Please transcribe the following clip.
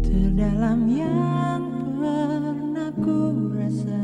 Terdalam yang pernah ku rasa.